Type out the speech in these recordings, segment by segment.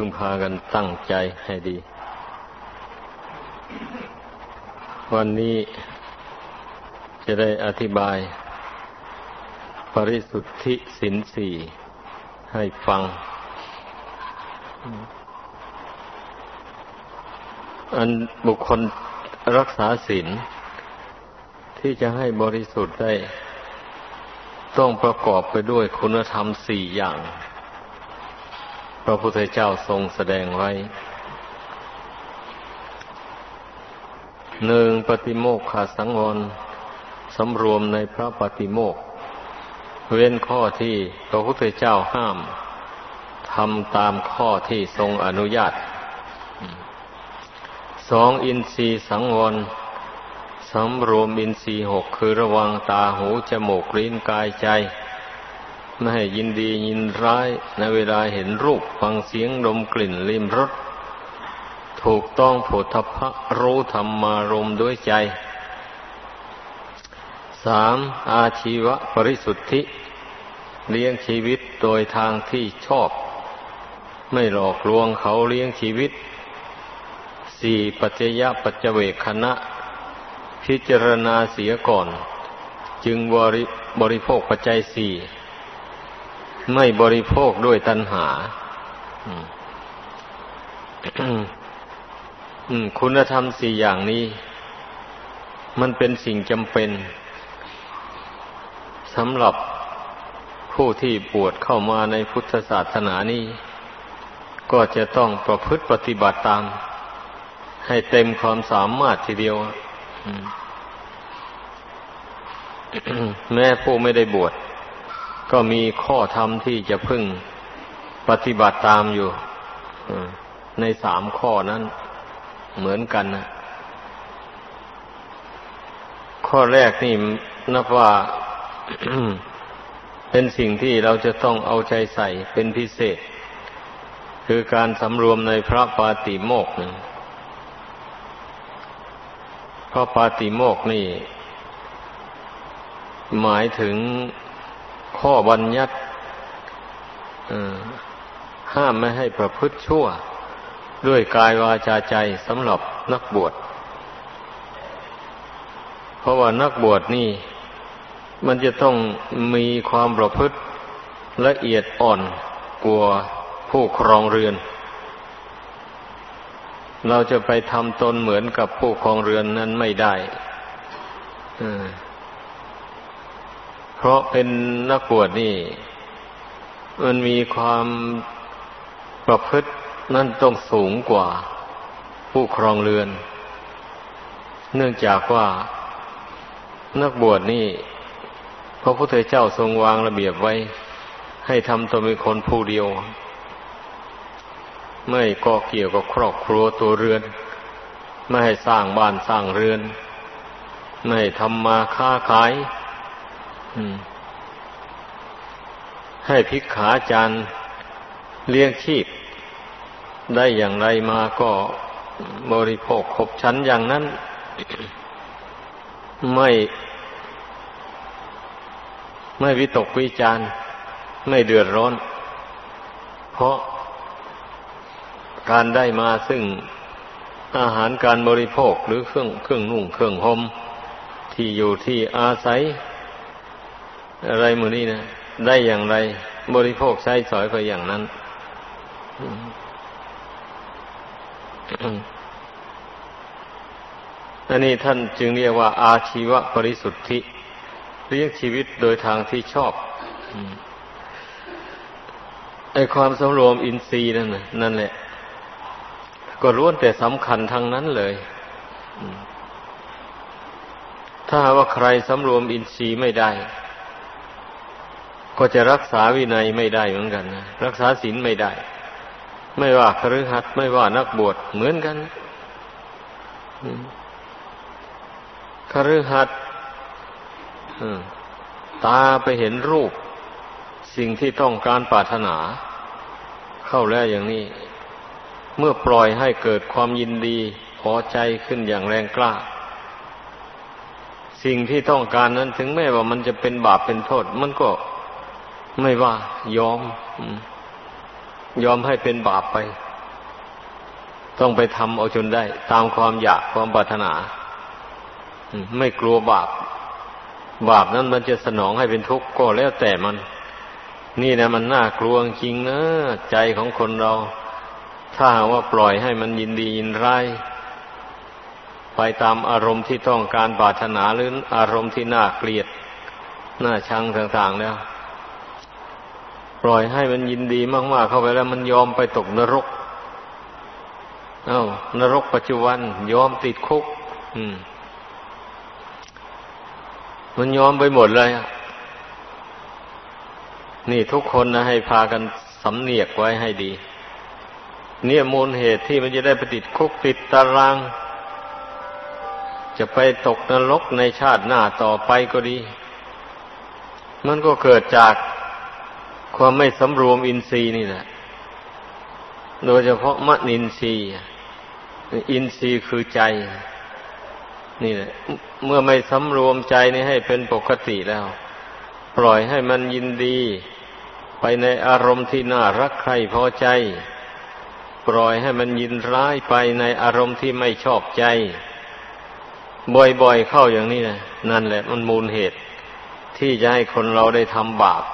พึงพากันตั้งใจให้ดี วันนี้จะได้อธิบาย ปริสุทธิสินสี่ให้ฟัง อันบุคคลรักษาศีลที่จะให้บริสุทธิ์ได้ ต้องประกอบไปด้วยคุณธรรมสี่อย่าง ระพุทธเจ้าทรงแสดงไว้หนึ่งปฏิโมกขาสังวรสำรวมในพระปฏิโมกเว้นข้อที่พระพุทธเจ้าห้ามทำตามข้อที่ทรงอนุญาตสองอินทรีสังวรสำรวมอินทรีหกคือระวังตาหูจมูกลิ้นกายใจ ไม่ให้ยินดียินร้ายในเวลาเห็นรูปฟังเสียงดมกลิ่นลิ้มรสถูกต้องผลทพะรู้ธรรมารมด้วยใจสามอาชีวะปริสุทธิ เลี้ยงชีวิตโดยทางที่ชอบ ไม่หลอกลวงเขาเลี้ยงชีวิตสี่ปัจจยปัจเจเวคคณะ พิจารณาเสียก่อน จึงบริบริโภคปัจจัยสี่ ไม่บริโภคด้วยตัณหาคุณธรรมสี่อย่างนี้ มันเป็นสิ่งจำเป็นสำหรับผู้ที่ปวดเข้ามาในพุทธศาสนานี้ ก็จะต้องประพฤติปฏิบัติตาม ให้เต็มความสามารถทีเดียว แม้ผู้ไม่ได้บวช ก็มีข้อธรรมที่จะพึ่งปฏิบัติตามอยู่ในสามข้อนั้น เหมือนกันนะข้อแรกนี่นับว่าเป็นสิ่งที่เราจะต้องเอาใจใส่เป็นพิเศษ คือการสำรวมในพระปาติโมกข์พระปาติโมกนี่ หมายถึง ข้อบัญญัติห้ามไม่ให้ประพฤติชั่ว ด้วยกายวาจาใจสำหรับนักบวช เพราะว่านักบวชนี่ มันจะต้องมีความประพฤติละเอียดอ่อนกลัวผู้ครองเรือน เราจะไปทำตนเหมือนกับผู้ครองเรือนนั้นไม่ได้ เพราะเป็นนักบวชนี่ มันมีความประพฤตินั่นต้องสูงกว่า ผู้ครองเรือน เนื่องจากว่านักบวชนี่พระพุทธเจ้าทรงวางระเบียบไว้ ให้ทำตนเป็นคนผู้เดียว ไม่ก็เกี่ยวกับครอบครัวตัวเรือน ไม่ให้สร้างบ้านสร้างเรือน ไม่ให้ทำมาค้าขาย ให้พิกขาจารเลี้ยงชีพ ได้อย่างไรมาก็บริโภคขบชั้นอย่างนั้น ไม่ไม่วิตกวิจารไม่เดือดร้อน เพราะการได้มาซึ่งอาหารการบริโภคหรือเครื่องเครื่องนุ่งเครื่องห่มที่อยู่ที่อาศัย อะไรมือนี้นะได้อย่างไร บริโภคใช้สอยไปอย่างนั้นอันนี้ท่านจึงเรียกว่า อาชีวะปริสุทธิเรียกชีวิตโดยทางที่ชอบไอความสำรวมอินทรีย์นั่นนั่นแหละ ก็ล้วนแต่สำคัญทั้งนั้นเลย ถ้าว่าใครสำรวมอินทรีย์ไม่ได้ ก็จะรักษาวินัยไม่ได้เหมือนกันนะรักษาศีลไม่ได้ ไม่ว่าคฤหัสถ์ไม่ว่านักบวชเหมือนกันคฤหัสถ์ตาไปเห็นรูป สิ่งที่ต้องการปรารถนา เข้าแล้วอย่างนี้ เมื่อปล่อยให้เกิดความยินดีพอใจขึ้นอย่างแรงกล้า สิ่งที่ต้องการนั้นถึงแม้ว่ามันจะเป็นบาปเป็นโทษ มันก็ ไม่ว่ายอมยอมให้เป็นบาปไป ต้องไปทำเอาจนได้ ตามความอยากความปรารถนาไม่กลัวบาป บาปนั้นมันจะสนองให้เป็นทุกข์ก็แล้วแต่มัน นี่นะมันน่ากลัวจริงนะใจของคนเรา ถ้าว่าปล่อยให้มันยินดียินร้ายไปตามอารมณ์ที่ต้องการปรารถนาหรืออารมณ์ที่น่าเกลียด น่าชังต่างๆแล้ว ปล่อยให้มันยินดีมาก ๆ เข้าไปแล้วมันยอมไปตกนรก เอา้านรกปัจจุบัน ยอมติดคุก อืม มันยอมไปหมดเลยนี่ทุกคนนะให้พากันสำเนียกไว้ให้ดี เนี่ยมูลเหตุที่มันจะได้ไปติดคุกติดตาราง จะไปตกนรกในชาติหน้าต่อไปก็ดี มันก็เกิดจาก ความไม่สำรวมอินทรีย์นี่แหละโดยเฉพาะมะนินทรีย์อินทรีย์คือใจ นี่แหละ เมื่อไม่สำรวมใจนี่ให้เป็นปกติแล้ว ปล่อยให้มันยินดี ไปในอารมณ์ที่น่ารักใครพอใจ ปล่อยให้มันยินร้ายไปในอารมณ์ที่ไม่ชอบใจ บ่อยๆเข้าอย่างนี้นะนั่นแหละ มันมูลเหตุ ที่จะให้คนเราได้ทำบาป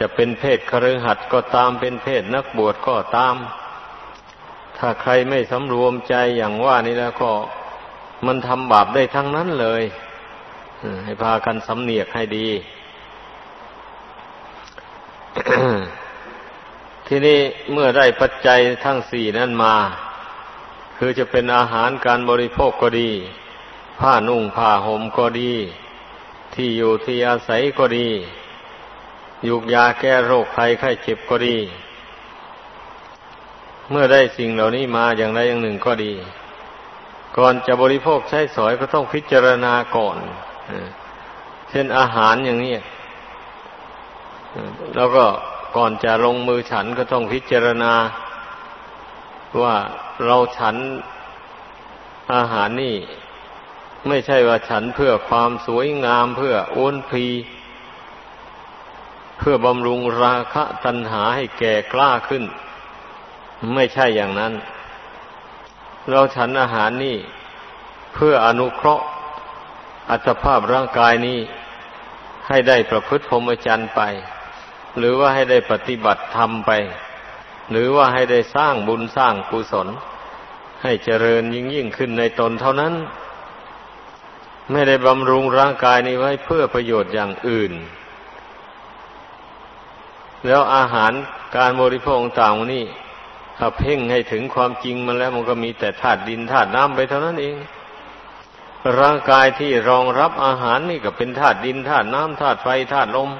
จะเป็นเพศคฤหัสถ์ก็ตามเป็นเพศนักบวชก็ตาม ถ้าใครไม่สำรวมใจอย่างว่านี้แล้วก็มันทำบาปได้ทั้งนั้นเลยให้พากันสำเนียกให้ดี ทีนี้เมื่อได้ปัจจัยทั้งสี่นั้นมา คือจะเป็นอาหารการบริโภคก็ดี ผ้านุ่งผ้าห่มก็ดี ที่อยู่ที่อาศัยก็ดี ยุกยาแก้โรคภัยไข้เจ็บก็ดี เมื่อได้สิ่งเหล่านี้มาอย่างใดอย่างหนึ่งก็ดี ก่อนจะบริโภคใช้สอยก็ต้องพิจารณาก่อนเช่นอาหารอย่างนี้แล้วก็ก่อนจะลงมือฉันก็ต้องพิจารณา ว่าเราฉันอาหารนี่ ไม่ใช่ว่าฉันเพื่อความสวยงามเพื่ออ้วนพี เพื่อบำรุงราคะตัณหาให้แก่กล้าขึ้น ไม่ใช่อย่างนั้น เราฉันอาหารนี่ เพื่ออนุเคราะห์ อัตภาพร่างกายนี้ ให้ได้ประพฤติพรหมจรรย์ไป หรือว่าให้ได้ปฏิบัติธรรมไป หรือว่าให้ได้สร้างบุญสร้างกุศล ให้เจริญยิ่งยิ่งขึ้นในตนเท่านั้น ไม่ได้บำรุงร่างกายนี้ไว้เพื่อประโยชน์อย่างอื่น แล้วอาหารการบริโภคต่างๆนี่ถ้าเพ่งให้ถึงความจริงมาแล้วมันก็มีแต่ธาตุดินธาตุน้ำไปเท่านั้นเอง ร่างกายที่รองรับอาหารนี่ก็เป็นธาตุดินธาตุน้ำธาตุไฟธาตุลม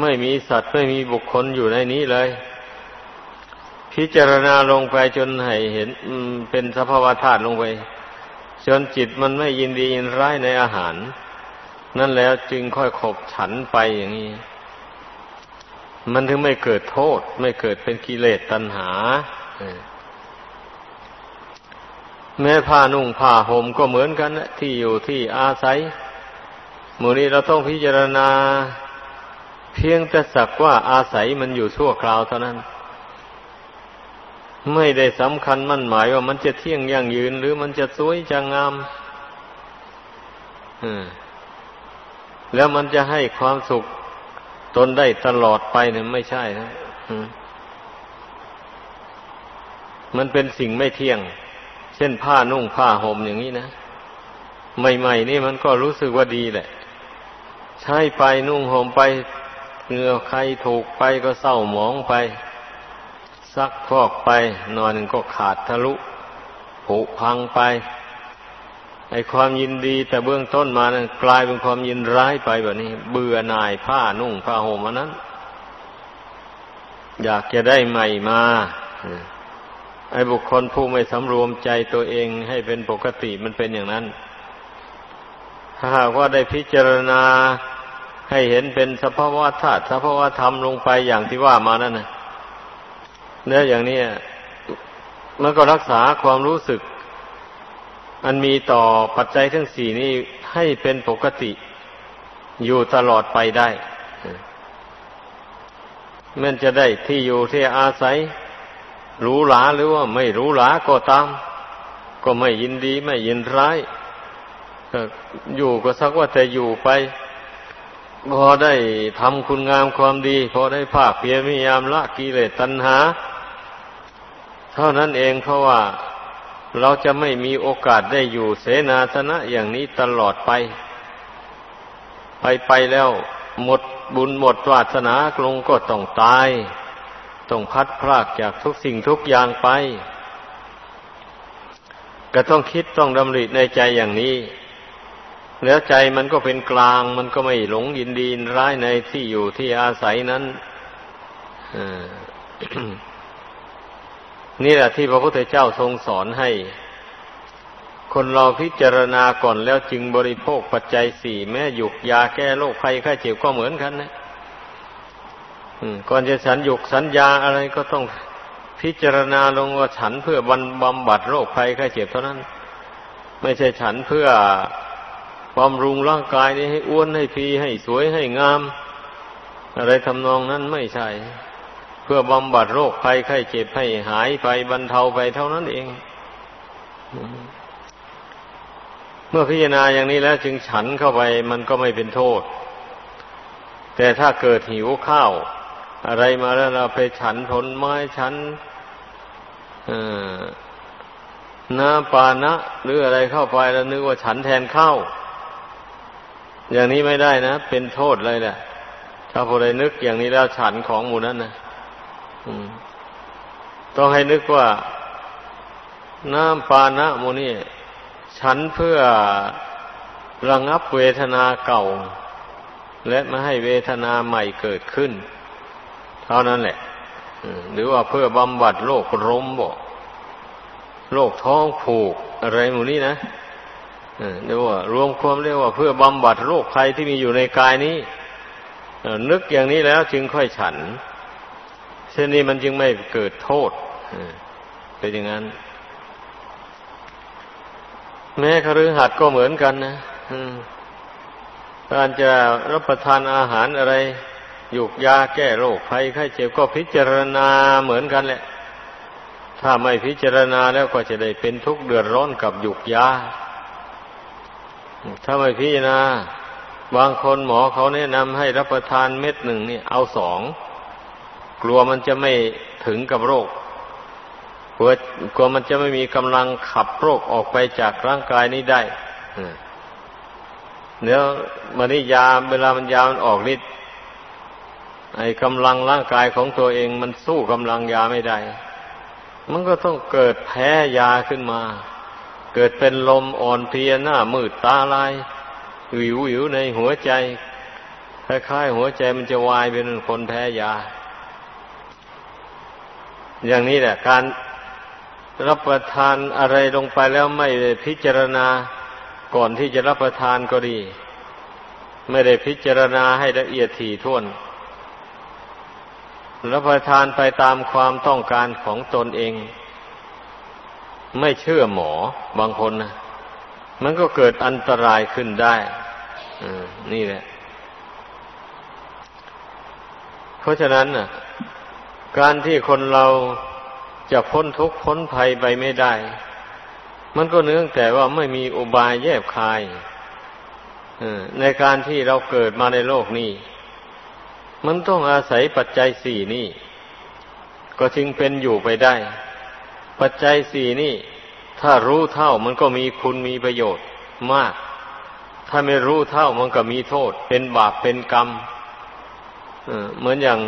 ไม่มีสัตว์ไม่มีบุคคลอยู่ในนี้เลย พิจารณาลงไปจนให้เห็นเป็นสภาวะธาตุลงไปจนจิตมันไม่ยินดียินร้ายในอาหาร นั่นแล้วจึงค่อยขบฉันไปอย่างนี้ มันถึงไม่เกิดโทษ ไม่เกิดเป็นกิเลสตัณหาแม้ผ้านุ่งผ้าห่มก็เหมือนกันที่อยู่ที่อาศัยมูนี้เราต้องพิจารณา เพียงแต่สักว่าอาศัยมันอยู่ชั่วคราวเท่านั้น ไม่ได้สำคัญมั่นหมายว่ามันจะเที่ยงยั่งยืน หรือมันจะสวยจะงามแล้วมันจะให้ความสุข ตนได้ตลอดไปเนี่ยไม่ใช่นะมันเป็นสิ่งไม่เที่ยง เช่นผ้านุ่งผ้าห่มอย่างนี้นะใหม่ๆนี่มันก็รู้สึกว่าดีแหละ ใช้ไปนุ่งห่มไปเหงื่อใครถูกไปก็เศร้าหมองไป ซักฟอกไปนอนก็ขาดทะลุผุพังไป ไอความยินดีแต่เบื้องต้นมานั้นกลายเป็นความยินร้ายไปแบบนี้ เบื่อหน่ายผ้านุ่งผ้าห่มมันนั้น อยากจะได้ใหม่มาไอ้บุคคลผู้ไม่สำรวมใจตัวเองให้เป็นปกติมันเป็นอย่างนั้น ถ้าหากว่าได้พิจารณาให้เห็นเป็นสภาวะธาตุสภาวะธรรมลงไปอย่างที่ว่ามานั่นนะเนื้ออย่างนี้มันก็รักษาความรู้สึก อันมีต่อปัจจัยทั้งสี่นี้ให้เป็นปกติอยู่ตลอดไปได้มันจะได้ที่อยู่ที่อาศัยรู้หลาหรือว่าไม่รู้หลาก็ตาม ก็ไม่ยินดีไม่ยินร้ายอยู่ก็สักว่าแต่อยู่ไป พอได้ทำคุณงามความดี พอได้ภาคเพียรพยายามละกิเลสตัณหา เท่านั้นเองเพราะว่า เราจะไม่มีโอกาสได้อยู่เสนาสนะอย่างนี้ตลอดไป ไปไปแล้วหมดบุญหมดวาสนากลงก็ต้องตาย ต้องพัดพรากจากทุกสิ่งทุกอย่างไป ก็ต้องคิดต้องดำริในใจอย่างนี้ แล้วใจมันก็เป็นกลาง มันก็ไม่หลงยินดีร้ายในที่อยู่ที่อาศัยนั้น นี่แหละที่พระพุทธเจ้าทรงสอนให้ คนเราพิจารณาก่อนแล้วจึงบริโภคปัจจัยสี่แม้หยุกยาแก้โรคภัยไข้เจ็บก็เหมือนกันนะก่อนจะฉันหยุกสัญญาอะไรก็ต้องพิจารณาลงว่าฉันเพื่อบำบำบัดโรคภัยไข้เจ็บเท่านั้น ไม่ใช่ฉันเพื่อบำรุงร่างกายนี้ให้อ้วนให้พีให้สวยให้งาม อะไรทำนองนั้นไม่ใช่ เพื่อบำบัดโรคภัยไข้เจ็บให้หายไปบรรเทาไปเท่านั้นเอง เมื่อพิจารณาอย่างนี้แล้วจึงฉันเข้าไปมันก็ไม่เป็นโทษ แต่ถ้าเกิดหิวข้าว อะไรมาแล้วเราไปฉันผลไม้ฉันน้ำปานะหรืออะไรเข้าไปแล้วนึกว่าฉันแทนข้าวอย่างนี้ไม่ได้นะ เป็นโทษเลยแหละถ้าพอได้นึกอย่างนี้แล้วฉันของหมู่นั้นนะ ต้องให้นึกว่าน้ำปานะโมนี่ฉันเพื่อระงับเวทนาเก่า และไม่ให้เวทนาใหม่เกิดขึ้น เท่านั้นแหละหรือว่าเพื่อบำบัดโรคร้มบอกโรคท้องผูกอะไรหมูนี้นะเรียกว่ารวมความเรียกว่าเพื่อบำบัดโรคภัยที่มีอยู่ในกายนี้นึกอย่างนี้แล้วจึงค่อยฉัน เช่นนี้มันจึงไม่เกิดโทษเป็นอย่างนั้น แม้คฤหัสถ์ก็เหมือนกันนะการจะรับประทานอาหารอะไรหยุกยาแก้โรคภัยไข้เจ็บก็พิจารณาเหมือนกันแหละ ถ้าไม่พิจารณาแล้วก็จะได้เป็นทุกข์เดือดร้อนกับหยุกยา ถ้าไม่พิจารณา บางคนหมอเขาแนะนำให้รับประทานเม็ดหนึ่งนี่เอาสอง กลัวมันจะไม่ถึงกับโรคกลัวกลัวมันจะไม่มีกำลังขับโรคออกไปจากร่างกายนี้ได้เดี๋ยวมันนี่ยาเวลามันยามันออกฤทธิ์ไอ้กำลังร่างกายของตัวเองมันสู้กำลังยาไม่ได้ มันก็ต้องเกิดแพ้ยาขึ้นมา เกิดเป็นลมอ่อนเพลียหน้ามืดตาลายวิววิวในหัวใจคล้ายๆหัวใจมันจะวายเป็นคนแพ้ยา อย่างนี้แหละการรับประทานอะไรลงไปแล้วไม่ได้พิจารณาก่อนที่จะรับประทานก็ดี ไม่ได้พิจารณาให้ละเอียดถี่ถ้วน รับประทานไปตามความต้องการของตนเอง ไม่เชื่อหมอบางคนนะมันก็เกิดอันตรายขึ้นได้นี่แหละ เพราะฉะนั้นน่ะ การที่คนเราจะพ้นทุกข์พ้นภัยไปไม่ได้ มันก็เนื่องแต่ว่าไม่มีอุบายแยบคายในการที่เราเกิดมาในโลกนี้ มันต้องอาศัยปัจจัยสี่นี่ ก็จึงเป็นอยู่ไปได้ ปัจจัยสี่นี่ถ้ารู้เท่ามันก็มีคุณมีประโยชน์มาก ถ้าไม่รู้เท่ามันก็มีโทษ เป็นบาปเป็นกรรมเหมือนอย่าง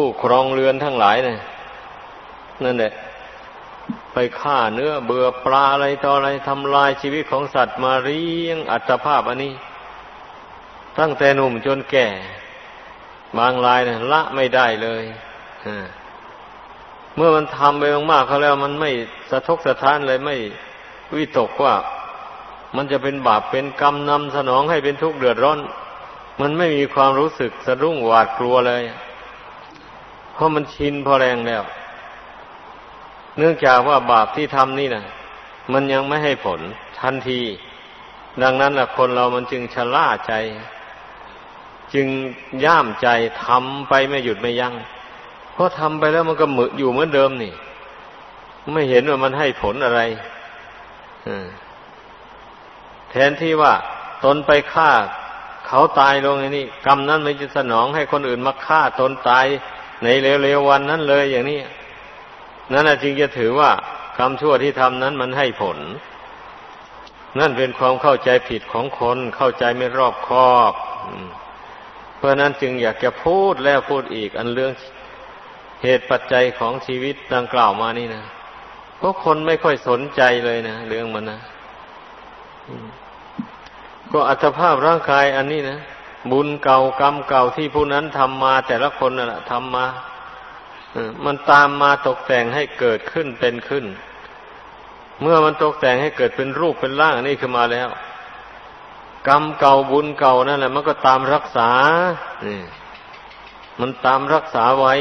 ผู้ครองเรือนทั้งหลายเนะี่ยนั่นแหละไปฆ่าเนื้อเบื่อปลาอะไรต่ออะไรทำลายชีวิตของสัตว์มาเรียงอัตภาพอันนี้ ตั้งแต่หนุ่มจนแก่ บางรายเนะละไม่ได้เลยเมื่อมันทำไปมากๆเขาแล้ว มันไม่สะทกสะท้านเลยไม่วิตกว่า มันจะเป็นบาปเป็นกรรมนำสนองให้เป็นทุกข์เดือดร้อน มันไม่มีความรู้สึกสะดุ้งหวาดกลัวเลย เพราะมันชินพอแรงแล้ว เนื่องจากว่าบาปที่ทำนี่นะมันยังไม่ให้ผลทันที ดังนั้นละคนเรามันจึงชะล่าใจ จึงย่ามใจทำไปไม่หยุดไม่ยัง้งเพราะทำไปแล้วมันก็มืออยู่เหมือนเดิมนี่ ไม่เห็นว่ามันให้ผลอะไรแทนที่ว่าตนไปฆ่าเขาตายลงอย่างนี้กรรมนั้นไม่จะสนองให้คนอื่นมาฆ่าตนตาย ในเร็วๆวันนั้นเลยอย่างนี้นั่นจึงจะถือว่ากรรมชั่วที่ทำนั้นมันให้ผล นั่นเป็นความเข้าใจผิดของคนเข้าใจไม่รอบคอบ เพราะนั้นจึงอยากจะพูดแล้วพูดอีก อันเรื่องเหตุปัจจัยของชีวิตดังกล่าวมานี่นะเพราะคนไม่ค่อยสนใจเลยนะเรื่องมันนะก็อัตภาพร่างกายอันนี้นะ บุญเก่ากรรมเก่าที่ผู้นั้นทำมาแต่ละคนน่ะทำมามันตามมาตกแต่งให้เกิดขึ้นเป็นขึ้น เมื่อมันตกแต่งให้เกิดเป็นรูปเป็นร่างนี่ขึ้นมาแล้ว กรรมเก่าบุญเก่านั่นแหละมันก็ตามรักษามันตามรักษาไว้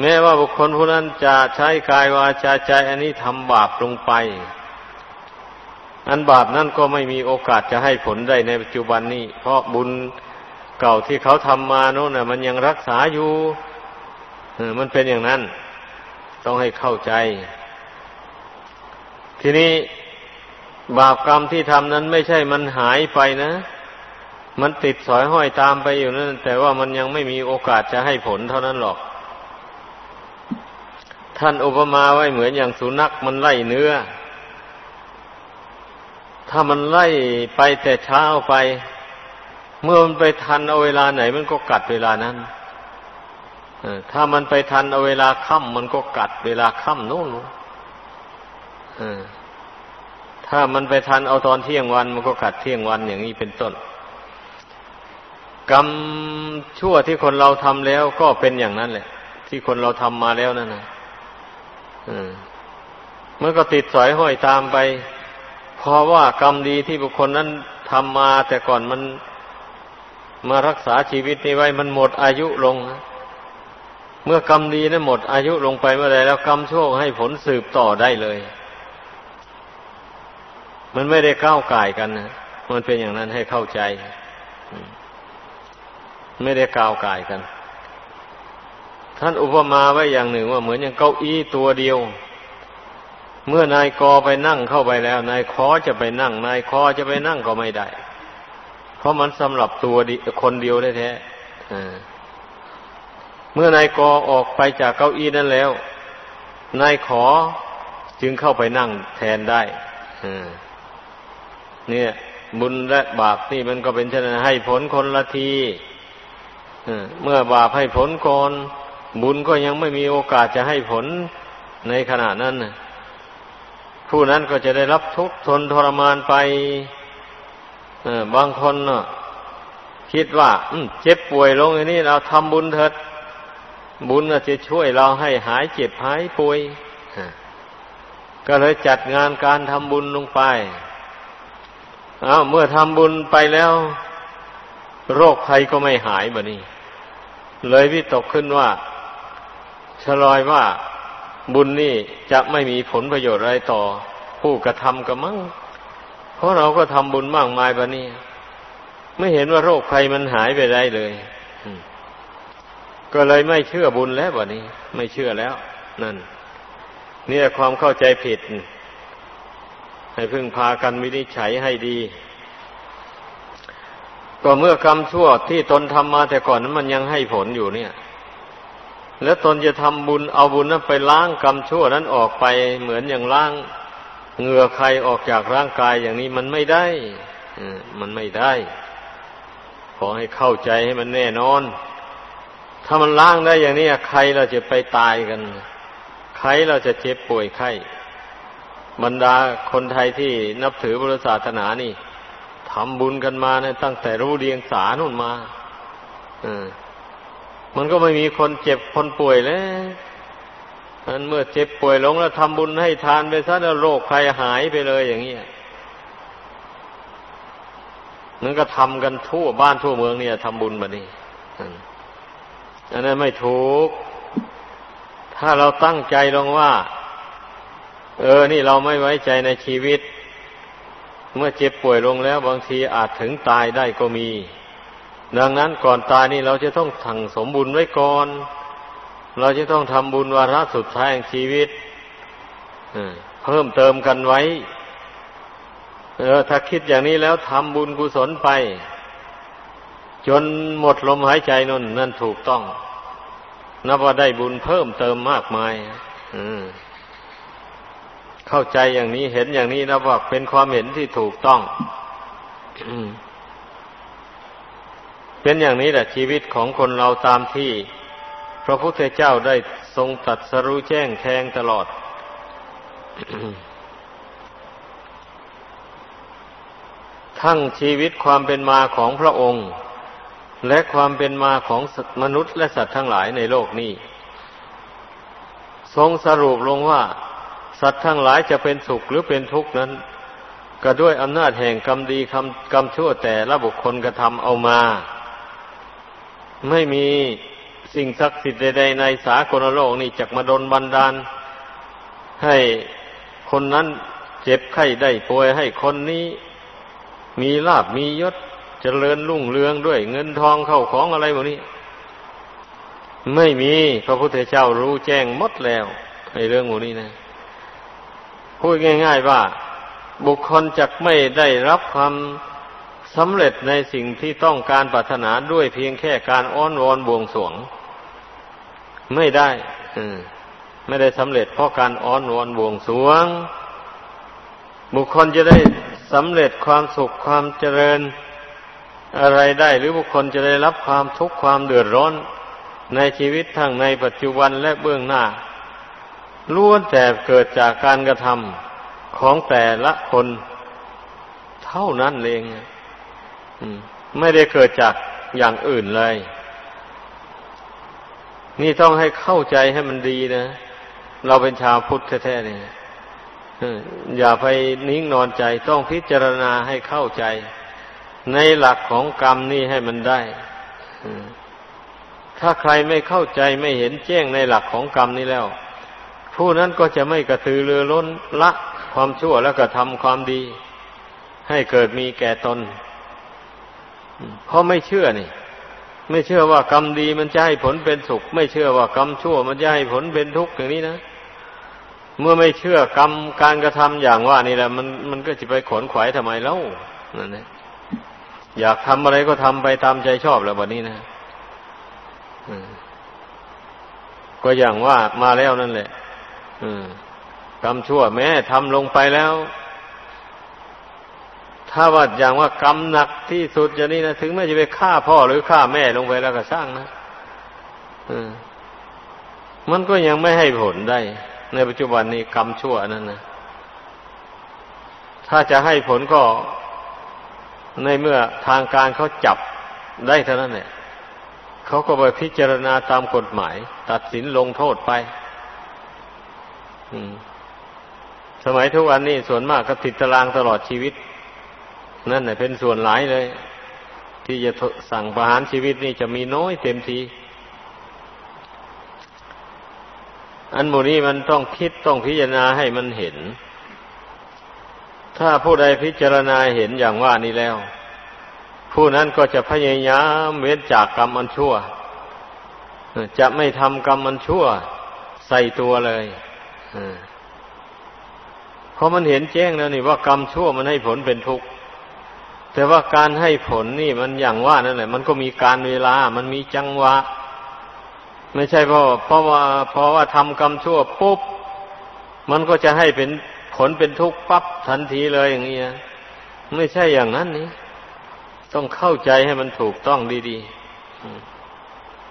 แม้ว่าบุคคลผู้นั้นจะใช้กายวาจาใจอันนี้ทำบาปลงไป อันบาปนั่นก็ไม่มีโอกาสจะให้ผลได้ในปัจจุบันนี้ เพราะบุญเก่าที่เขาทำมาโน่นน่ะ มันยังรักษาอยู่มันเป็นอย่างนั้น ต้องให้เข้าใจ ทีนี้บาปกรรมที่ทำนั้นไม่ใช่มันหายไปนะ มันติดสอยห้อยตามไปอยู่นั่นแต่ว่ามันยังไม่มีโอกาสจะให้ผลเท่านั้นหรอก ท่านอุปมาไว้เหมือนอย่างสุนัขมันไล่เนื้อ ถ้ามันไล่ไปแต่เช้าไป เมื่อมันไปทันเอาเวลาไหน มันก็กัดเวลานั้นถ้ามันไปทันเอาเวลาค่ำมันก็กัดเวลาค่ำนู่นถ้ามันไปทันเอาตอนเที่ยงวัน มันก็กัดเที่ยงวันอย่างนี้เป็นต้น กรรมชั่วที่คนเราทำแล้วก็เป็นอย่างนั้นแหละ ที่คนเราทำมาแล้วนั่นนะมันก็ติดสอยห้อยตามไป เพราะว่ากรรมดีที่บุคคลนั้นทำมาแต่ก่อนมันมารักษาชีวิตนี้ไว้มันหมดอายุลง เมื่อกรรมดีนั้นหมดอายุลงไปเมื่อไรแล้วกรรมชั่วให้ผลสืบต่อได้เลย มันไม่ได้ก้าวไก่กันนะมันเป็นอย่างนั้นให้เข้าใจ ไม่ได้ก้าวไก่กัน ท่านอุปมาไว้อย่างหนึ่งว่าเหมือนอย่างเก้าอี้ตัวเดียว เมื่อนายกอไปนั่งเข้าไปแล้ว นายคอจะไปนั่ง นายคอจะไปนั่งก็ไม่ได้ เพราะมันสำหรับตัวคนเดียวแท้ๆเมื่อนายกอออกไปจากเก้าอี้นั้นแล้ว นายขอจึงเข้าไปนั่งแทนได้เนี่ย บุญและบาปนี่มันก็เป็นเช่นนั้นให้ผลคนละทีเมื่อบาปให้ผลก่อนบุญก็ยังไม่มีโอกาสจะให้ผลในขณะนั้น ผู้นั้นก็จะได้รับทุกข์ทนทรมานไปบางคนคิดว่าเจ็บป่วยลงอย่างนี้เราทำบุญเถิด บุญจะช่วยเราให้หายเจ็บหายป่วยก็เลยจัดงานการทำบุญลงไปอ้าเมื่อทำบุญไปแล้ว โรคภัยก็ไม่หายบะนี่เลยวิตกขึ้นว่าชลอยว่า บุญนี่จะไม่มีผลประโยชน์อะไรต่อ ผู้กระทำกระมังเพราะเราก็ทำบุญมากมายบะนี้ไม่เห็นว่าโรคภัยมันหายไปได้เลยก็เลยไม่เชื่อบุญแล้วบะนี้ ไม่เชื่อแล้ว นั่นนี่ความเข้าใจผิด ให้พึ่งพากันวินิจฉัยให้ดี ก็เมื่อกรรมชั่วที่ตนทำมาแต่ก่อนนั้นมันยังให้ผลอยู่เนี่ย แล้วตนจะทำบุญเอาบุญนั้นไปล้างกรรมชั่วนั้นออกไปเหมือนอย่างล้างเหงื่อใครออกจากร่างกายอย่างนี้มันไม่ได้มันไม่ได้ ขอให้เข้าใจให้มันแน่นอน ถ้ามันล้างได้อย่างนี้ใครเราจะไปตายกัน ใครเราจะเจ็บป่วยไข้บรรดาคนไทยที่นับถือพุทธศาสนานี่ทำบุญกันมานะตั้งแต่รู้เรียงสานุ่นมาอ มันก็ไม่มีคนเจ็บคนป่วยแล้วนั้นเมื่อเจ็บป่วยลงแล้วทำบุญให้ทานไปซะแล้วโรคภัยหายไปเลยอย่างนี้นั่นก็ทำกันทั่วบ้านทั่วเมืองเนี่ยทำบุญแบบนี้อันนั้นไม่ถูก ถ้าเราตั้งใจลงว่า เออ นี่เราไม่ไว้ใจในชีวิต เมื่อเจ็บป่วยลงแล้ว บางทีอาจถึงตายได้ก็มี ดังนั้นก่อนตายนี่เราจะต้องถังสมบุญไว้ก่อน เราจะต้องทำบุญวาระสุดท้ายของชีวิตเพิ่มเติมกันไว้ เออถ้าคิดอย่างนี้แล้วทำบุญกุศลไป จนหมดลมหายใจนั่นนั่นถูกต้อง นับว่าได้บุญเพิ่มเติมมากมายเข้าใจอย่างนี้เห็นอย่างนี้นับว่าเป็นความเห็นที่ถูกต้อง เป็นอย่างนี้แหละชีวิตของคนเราตามที่ พระพุทธเจ้าได้ทรงตัดสรู้แจ้งแทงตลอด ทั้งชีวิตความเป็นมาของพระองค์ และความเป็นมาของมนุษย์และสัตว์ทั้งหลายในโลกนี้ ทรงสรุปลงว่า สัตว์ทั้งหลายจะเป็นสุขหรือเป็นทุกข์นั้นก็ด้วยอำนาจแห่งกรรมดีกรรมชั่วแต่ละบุคคลกระทำเอามา ไม่มีสิ่งศักดิ์สิทธิ์ใดๆในสากลโลกนี่จักมาดนบันดาล ให้คนนั้นเจ็บไข้ได้ป่วยให้คนนี้ มีลาบมียศเจริญรุ่งเรืองด้วยเงินทองเข้าของอะไรพวกนี้ ไม่มีพระพุทธเจ้ารู้แจ้งหมดแล้วในเรื่องพวกนี้นะพูดง่าย ๆว่า บุคคลจักไม่ได้รับความ สำเร็จในสิ่งที่ต้องการปรารถนาด้วยเพียงแค่การอ้อนวอนบวงสวง ไม่ได้ไม่ได้สำเร็จเพราะการอ้อนวอนบวงสวง บุคคลจะได้สำเร็จความสุขความเจริญ อะไรได้ หรือบุคคลจะได้รับความทุกข์ความเดือดร้อนในชีวิตทั้งในปัจจุบันและเบื้องหน้าล้วนแต่เกิดจากการกระทำของแต่ละคน เท่านั้นเอง ไม่ได้เกิดจากอย่างอื่นเลย นี่ต้องให้เข้าใจให้มันดีนะ เราเป็นชาวพุทธแท้ๆเนี่ยอย่าไปนิ่งนอนใจต้องพิจารณาให้เข้าใจ ในหลักของกรรมนี่ให้มันได้ถ้าใครไม่เข้าใจไม่เห็นแจ้งในหลักของกรรมนี้แล้ว ผู้นั้นก็จะไม่กระตือรือร้นละความชั่วแล้วก็ทำความดี ให้เกิดมีแก่ตน เพราะไม่เชื่อนี่ ไม่เชื่อว่ากรรมดีมันจะให้ผลเป็นสุข ไม่เชื่อว่ากรรมชั่วมันจะให้ผลเป็นทุกข์อย่างนี้นะเมื่อไม่เชื่อกรรมการกระทำอย่างว่านี่แหละมันมันก็จะไปขนขวายทำไมเล่านั่นเองอยากทำอะไรก็ทำไปตามใจชอบแล้ววันนี้นะก็อย่างว่ามาแล้วนั่นแหละกรรมชั่วแม้ทำลงไปแล้ว ถ้าว่าอย่างว่ากรรมหนักที่สุดอย่างนี้นะถึงแม้จะไปฆ่าพ่อหรือฆ่าแม่ลงไปแล้วก็สร้างนะมันก็ยังไม่ให้ผลได้ ในปัจจุบันนี้กรรมชั่วนั่นนะถ้าจะให้ผลก็ในเมื่อทางการเขาจับได้เท่านั้นแหละเขาก็ไปพิจารณาตามกฎหมาย ตัดสินลงโทษไปสมัยทุกวันนี้ส่วนมากก็ติดตารางตลอดชีวิต นั่นแหละเป็นส่วนหลายเลย ที่จะสั่งประหารชีวิตนี่จะมีน้อยเต็มที อันโมนี้มันต้องคิดต้องพิจารณาให้มันเห็น ถ้าผู้ใดพิจารณาเห็นอย่างว่านี้แล้ว ผู้นั้นก็จะพยายามเว้นจากกรรมอันชั่ว จะไม่ทำกรรมอันชั่ว ใส่ตัวเลยเพราะมันเห็นแจ้งแล้วนี่ว่ากรรมชั่วมันให้ผลเป็นทุกข์ แต่ว่าการให้ผลนี่มันอย่างว่านั่นแหละ มันก็มีการเวลา มันมีจังหวะ ไม่ใช่เพราะเพราะว่าเพราะว่าทำกรรมชั่วปุ๊บ มันก็จะให้เป็นผลเป็นทุกข์ปั๊บทันทีเลยอย่างนี้ไม่ใช่อย่างนั้นนี่ต้องเข้าใจให้มันถูกต้องดี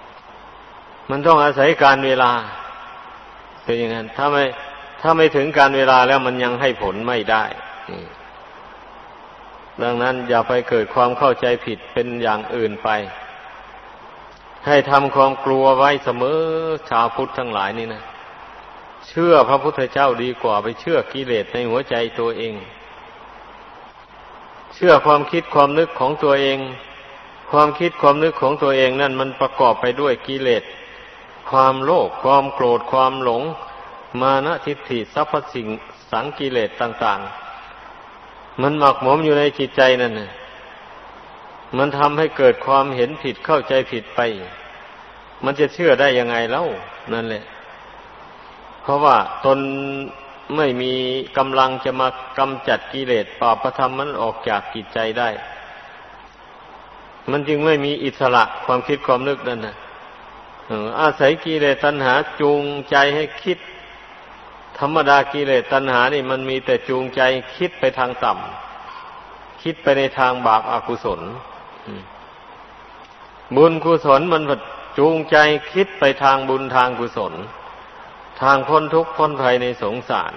ๆ มันต้องอาศัยการเวลาเป็นอย่างนั้น ถ้าไม่ถ้าไม่ถึงการเวลาแล้วมันยังให้ผลไม่ได้ ดังนั้นอย่าไปเกิดความเข้าใจผิดเป็นอย่างอื่นไป ให้ทำความกลัวไว้เสมอชาวพุทธทั้งหลายนี่นะเชื่อพระพุทธเจ้าดีกว่าไปเชื่อกิเลสในหัวใจตัวเอง เชื่อความคิดความนึกของตัวเอง ความคิดความนึกของตัวเองนั่นมันประกอบไปด้วยกิเลสความโลภความโกรธความหลง มานะทิฏฐิสัพพสิ่งสังกิเลสต่าง ๆ มันหมักหมมอยู่ในจิตใจนั่นน่ะมันทำให้เกิดความเห็นผิดเข้าใจผิดไป มันจะเชื่อได้ยังไงเล่านั่นแหละ เพราะว่าตนไม่มีกำลังจะมากำจัดกิเลสปาประธรรมมันออกจากกิจใจได้ มันจึงไม่มีอิสระความคิดความนึกนั่นนะอาศัยกิเลสตัณหาจูงใจให้คิด ธรรมดากิเลสตัณหานี่มันมีแต่จูงใจคิดไปทางต่ำคิดไปในทางบาปอากุศลบุญกุศลมันจูงใจคิดไปทางบุญทางกุศล ทางพ้นทุกข์พ้นภัยในสงสาร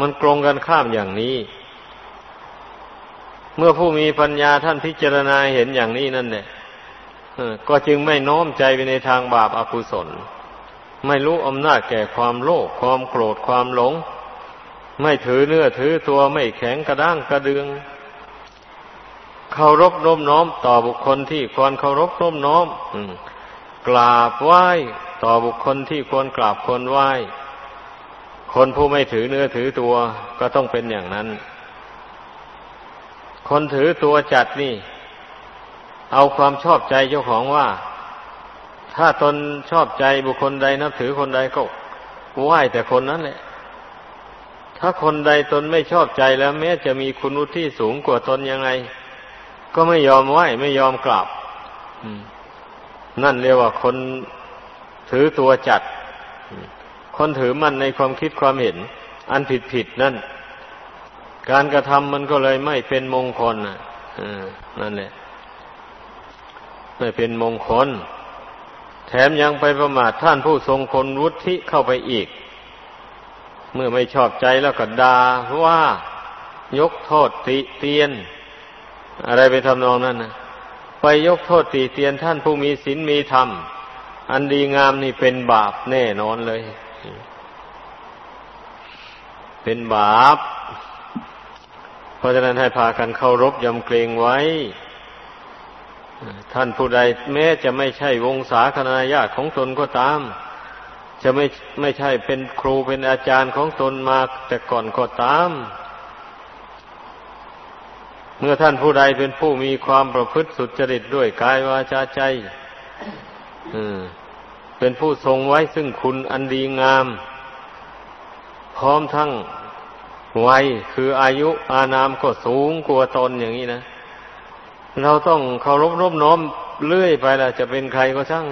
มันกลงกันข้ามอย่างนี้ เมื่อผู้มีปัญญาท่านพิจารณาเห็นอย่างนี้นั่นเนี่ยก็จึงไม่น้อมใจไปในทางบาปอากุศล ไม่รู้อำนาจแก่ความโลภความโกรธความหลง ไม่ถือเนื้อถือตัวไม่แข็งกระด้างกระเดืองเคารพน้มน้อมต่อบุคคลที่ควรเคารพน้มน้อมกราบไหว้ต่อบุคคลที่ควรกราบควรไหว้ คนผู้ไม่ถือเนื้อถือตัวก็ต้องเป็นอย่างนั้น คนถือตัวจัดนี่ เอาความชอบใจเจ้าของว่า ถ้าตนชอบใจบุคคลใดนับถือคนใดก็ไหว้แต่คนนั้นแหละ ถ้าคนใดตนไม่ชอบใจแล้ว แม้จะมีคุณวุฒิสูงกว่าตนยังไง ก็ไม่ยอมไหวไม่ยอมกราบนั่นเรียกว่าคนถือตัวจัด คนถือมันในความคิดความเห็น อันผิดผิดนั่น การกระทำมันก็เลยไม่เป็นมงคลนะนั่นแหละไม่เป็นมงคล แถมยังไปประมาทท่านผู้ทรงคนวุฒิเข้าไปอีก เมื่อไม่ชอบใจแล้วก็ดาว่า ยกโทษติเตียน อะไรไปทำนองนั้นนะไปยกโทษตีเตียนท่านผู้มีศีลมีธรรม อันดีงามนี่เป็นบาปแน่นอนเลย เป็นบาป เพราะฉะนั้นให้พากันเคารพยำเกรงไว้ ท่านผู้ใดแม้จะไม่ใช่วงศาคณาญาติของตนก็ตาม จะไม่ไม่ใช่เป็นครูเป็นอาจารย์ของตนมาแต่ก่อนก็ตาม เมื่อท่านผู้ใดเป็นผู้มีความประพฤติสุจริตด้วยกายวาจาใจเป็นผู้ทรงไว้ซึ่งคุณอันดีงาม พร้อมทั้งวัยคืออายุอานามก็สูงกว่าตนอย่างนี้นะ เราต้องเคารพรบน้อมเลื่อยไปล่ะ จะเป็นใครก็ช่าง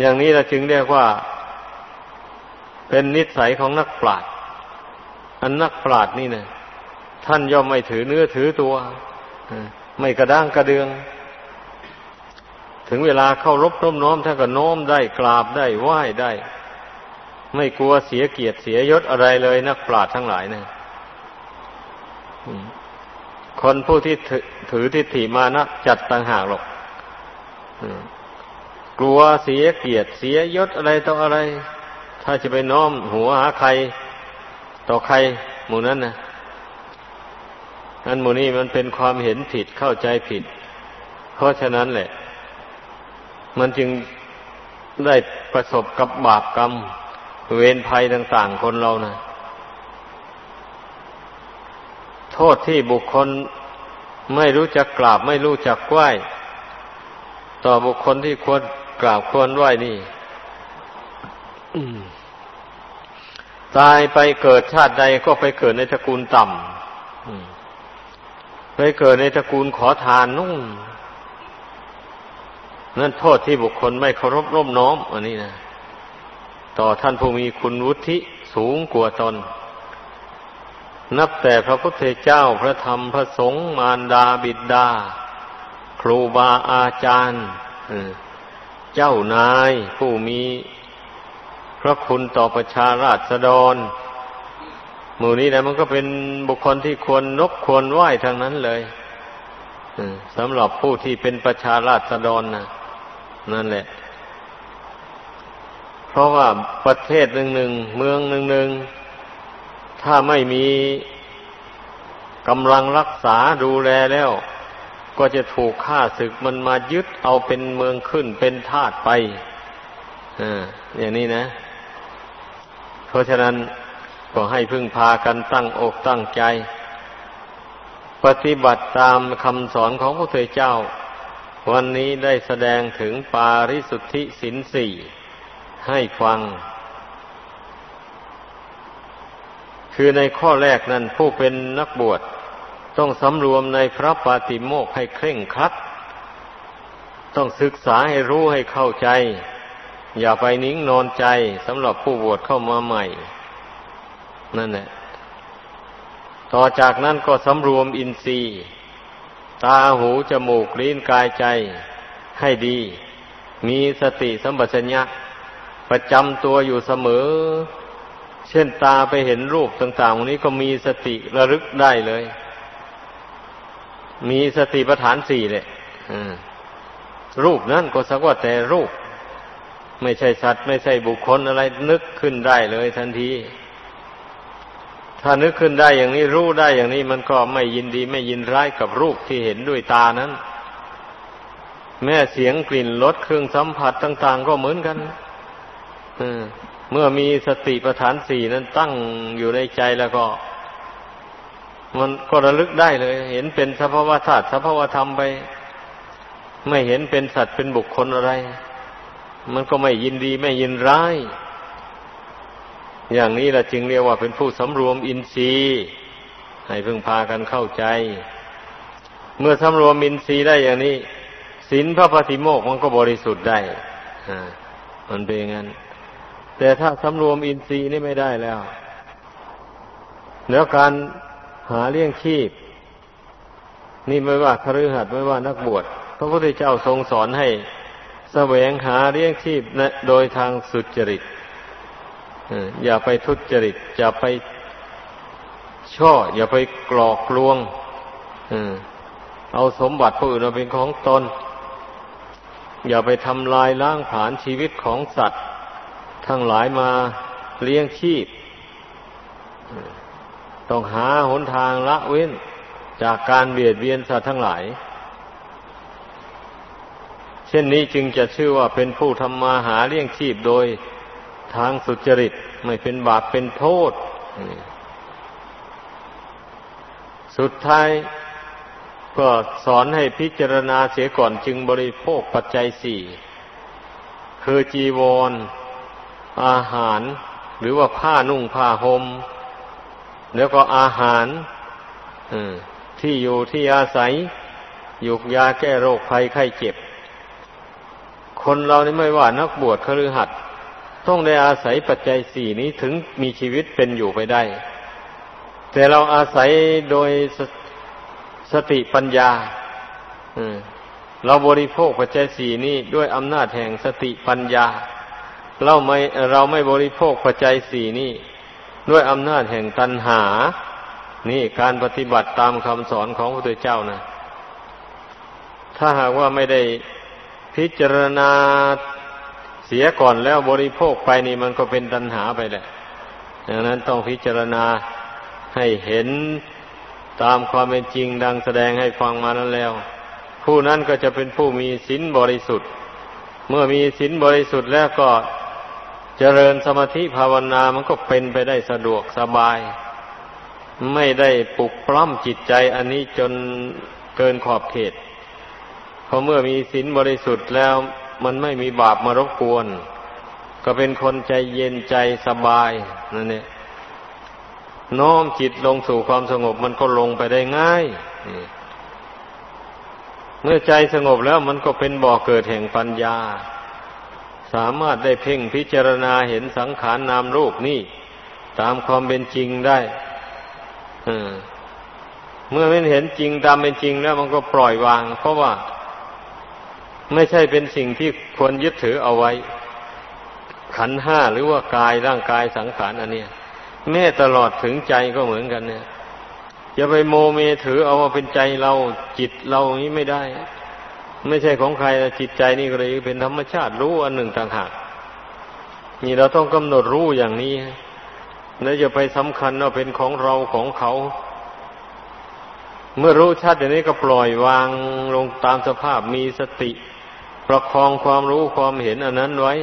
อย่างนี้เราจึงเรียกว่า เป็นนิสัยของนักปราชญ์อันนักปราชญ์นี่นะท่านย่อมไม่ถือเนื้อถือตัวไม่กระด้างกระเดือง ถึงเวลาเข้ารบน้มน้อมท่านก็โน้มได้กราบได้ไหว้ได้ ไม่กลัวเสียเกียรติเสียยศอะไรเลย นักปราชญ์ทั้งหลายเนี่ย คนผู้ที่ถือทิฏฐิมานะจัดต่างหากหรอกกลัวเสียเกียรติเสียยศอะไรต่ออะไร ถ้าจะไปน้อมหัวหาใคร ต่อใคร หมู่นั้นนะอันโมนี้มันเป็นความเห็นผิดเข้าใจผิด เพราะฉะนั้นแหละ มันจึงได้ประสบกับบาปกรรม เวรภัยต่าง ๆ คนเรานะ โทษที่บุคคลไม่รู้จักกราบไม่รู้จักไหว้ ต่อบุคคลที่ควรกราบควรไหว้นี่ตายไปเกิดชาติใดก็ไปเกิดในตระกูลต่ำไปเกิดในตระกูลขอทานนุ่งนั่นโทษที่บุคคลไม่เคารพร่มน้อม อันนี้นะต่อท่านผู้มีคุณวุฒิสูงกว่าตน นับแต่พระพุทธเจ้าพระธรรมพระสงฆ์มารดาบิดา ครูบาอาจารย์เจ้านายผู้มีพระคุณต่อประชาราษฎร หมู่นี้นะมันก็เป็นบุคคลที่ควรนกควรไหว้ทางนั้นเลยสำหรับผู้ที่เป็นประชาราษฎรนะนั่นแหละ เพราะว่าประเทศหนึ่งหนึ่งเมืองหนึ่งหนึ่ง ถ้าไม่มีกำลังรักษาดูแลแล้ว ก็จะถูกฆ่าศึกมันมายึดเอาเป็นเมืองขึ้นเป็นทาสไปออย่างนี้นะ เพราะฉะนั้นก็ให้พึ่งพากันตั้งอกตั้งใจ ปฏิบัติตามคำสอนของพระเถรเจ้า วันนี้ได้แสดงถึงปาริสุทธิสินสี่ให้ฟัง คือในข้อแรกนั้นผู้เป็นนักบวชต้องสำรวมในพระปาติโมกให้เคร่งครัด ต้องศึกษาให้รู้ให้เข้าใจ อย่าไปนิ่งนอนใจสำหรับผู้บวชเข้ามาใหม่ นั่นแหละต่อจากนั้นก็สำรวมอินทรีย์ ตาหูจมูกลิ้นกายใจให้ดี มีสติสัมปชัญญะประจำตัวอยู่เสมอ เช่นตาไปเห็นรูปต่างๆนี้ก็มีสติระลึกได้เลย มีสติปัฏฐานสี่เลยรูปนั้นก็สักว่าแต่รูป ไม่ใช่สัตว์ไม่ใช่บุคคลอะไรนึกขึ้นได้เลยทันที ถ้านึกขึ้นได้อย่างนี้รู้ได้อย่างนี้มันก็ไม่ยินดีไม่ยินร้ายกับรูปที่เห็นด้วยตานั้น แม่เสียงกลิ่นรสเครื่องสัมผัสต่าง ๆ ก็เหมือนกัน อืม เมื่อมีสติปัฏฐานสี่นั้นตั้งอยู่ในใจแล้วก็ มันก็ระลึกได้เลย เห็นเป็นสภาวะธาตุสภาวะธรรมไป ไม่เห็นเป็นสัตว์เป็นบุคคลอะไร มันก็ไม่ยินดีไม่ยินร้าย อย่างนี้ละจึงเรียกว่าเป็นผู้สำรวมอินทรีย์ให้พึงพากันเข้าใจ เมื่อสำรวมอินทรีย์ได้อย่างนี้ศีลพระปฏิโมกมันก็บริสุทธิ์ได้มันเป็นอย่างนั้น แต่ถ้าสำรวมอินทรีย์นี่ไม่ได้แล้ว แล้วการหาเลี้ยงชีพ นี่ไม่ว่าคฤหัสถ์ไม่ว่านักบวชพระพุทธเจ้าทรงสอนให้แสวงหาเลี้ยงชีพโดยทางสุจริตอย่าไปทุจริตอย่าไปช่อ อย่าไปกรอกลวงเอาสมบัติผู้อื่นมาเป็นของตน อย่าไปทำลายล้างผลาญชีวิตของสัตว์ ทั้งหลายมาเลี้ยงชีพ ต้องหาหนทางละเว้นจากการเบียดเบียนสัตว์ทั้งหลาย เช่นนี้จึงจะชื่อว่าเป็นผู้ทำมาหาเลี้ยงชีพโดยทางสุจริตไม่เป็นบาปเป็นโทษ สุดท้ายก็สอนให้พิจารณาเสียก่อนจึงบริโภคปัจจัยสี่ คือจีวร อาหาร หรือว่าผ้านุ่งผ้าหม่มแล้วก็อาหารที่อยู่ที่อาศัยยุกยาแก้โรคภัยไข้เจ็บ คนเรานี่ไม่ว่านักบวชคฤหัสถ์ต้องได้อาศัยปัจจัยสี่นี้ถึงมีชีวิตเป็นอยู่ไปได้ แต่เราอาศัยโดยสสติปัญญาเราบริโภคปัจจัยสี่นี้ด้วยอำนาจแห่งสติปัญญา เราไม่เราไม่บริโภคปัจจัยสี่นี้ด้วยอำนาจแห่งตัณหา นี่การปฏิบัติตามคำสอนของพระพุทธเจ้านะถ้าหากว่าไม่ได้พิจารณาเสียก่อนแล้วบริโภคไปนี่มันก็เป็นตัณหาไปแหละดังนั้นต้องพิจารณาให้เห็นตามความเป็นจริงดังแสดงให้ฟังมานั้นแล้ว ผู้นั้นก็จะเป็นผู้มีศีลบริสุทธิ์ เมื่อมีศีลบริสุทธิ์แล้วก็ เจริญสมาธิภาวนามันก็เป็นไปได้สะดวกสบาย ไม่ได้ปลุกปล้ำจิตใจอันนี้จนเกินขอบเขตพอเมื่อมีศีลบริสุทธิ์แล้วมันไม่มีบาปมารบกวน ก็เป็นคนใจเย็นใจสบายนั่นเนี่ยน้อมจิตลงสู่ความสงบมันก็ลงไปได้ง่าย เมื่อใจสงบแล้วมันก็เป็นบ่อเกิดแห่งปัญญา สามารถได้เพ่งพิจารณาเห็นสังขารนนามรูปนี่ตามความเป็นจริงได้เมื่อมันเห็นจริงตามเป็นจริงแล้วมันก็ปล่อยวาง เพราะว่าไม่ใช่เป็นสิ่งที่ควรยึดถือเอาไว้ ขันห้าหรือว่ากายร่างกายสังขารอันเนี้ยแม้ตลอดถึงใจก็เหมือนกันเนี่ยจะไปโมเมถือเอาว่าเป็นใจเราจิตเรานี้ไม่ได้ ไม่ใช่ของใครจิตใจนี่ก็เลยเป็นธรรมชาติรู้อันหนึ่งต่างหากนี่เราต้องกำหนดรู้อย่างนี้แล้วจะไปสำคัญว่าเป็นของเราของเขา เมื่อรู้ชัดอย่างนี้ก็ปล่อยวางลงตามสภาพมีสติ ประคองความรู้ความเห็นอันนั้นไว้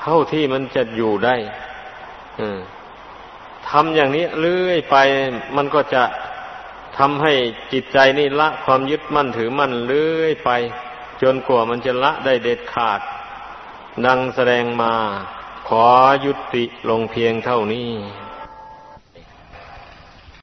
เท่าที่มันจะอยู่ได้ทำอย่างนี้เรื่อยไปมันก็จะ ทำให้จิตใจนี่ละความยึดมั่นถือมั่นเลื่อยไป จนกว่ามันจะละได้เด็ดขาด ดังแสดงมาขอยุติลงเพียงเท่านี้